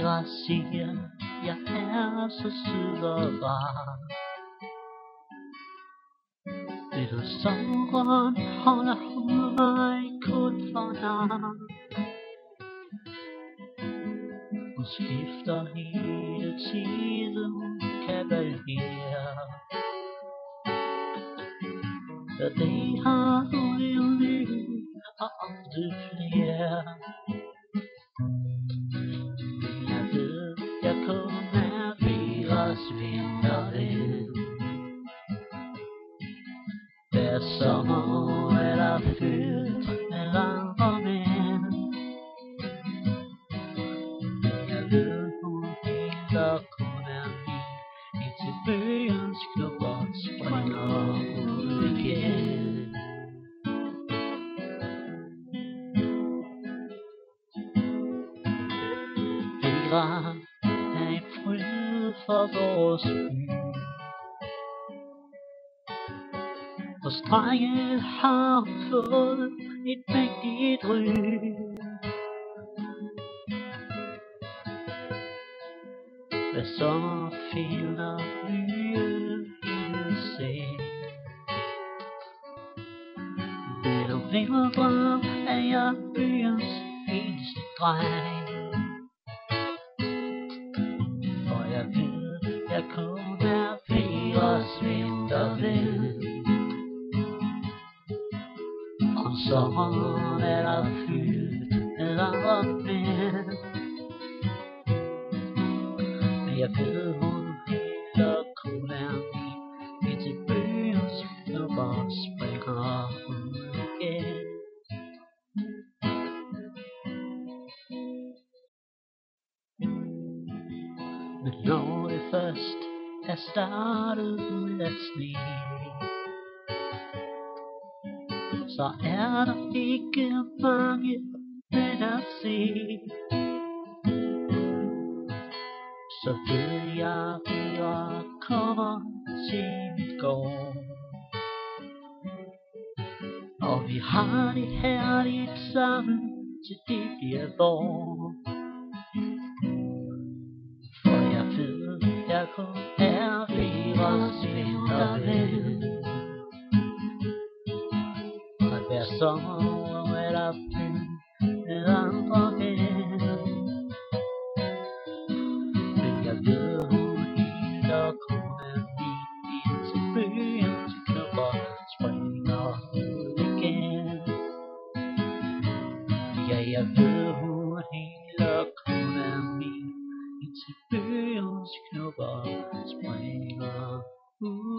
Vera siger, jeg er så sød og rar. Det er sommeren holder hun mig kun for nar. Hun skifter hele tiden kavalier. Så det har hun i ny og ofte flere. Er sommer eller der fyldt med andre mænd. Jeg ved, hun helt kun af min, indtil bølgens klubber springer ud igen. Vera er en fryd for vores by. På strenget har fået et mægtigt ry. Hvad så finder byen hendes seng? Men om vinterdrøm er jeg byens eneste dreng. For jeg ved, jeg kun er Veras vinterven. Så sommeren er der fyldt med andre. Men jeg ved, hun helt og kun er min, indtil byens klubber springer hun igen. Men når det først er startet ud af sneen, så er der ikke mange mænd at se. Så ved jeg, at jeg kommer til mit gård. Og vi har det herligt sammen, til det bliver vår. For jeg ved, jeg kun er ved os vinterven. Og hver sommer er der fyldt med andre mænd. Men jeg ved, hun helt og kun er min, byen til klubber springer ud igen. Ja, jeg ved, hun helt og kun er min, indtil byens knopper springer ud.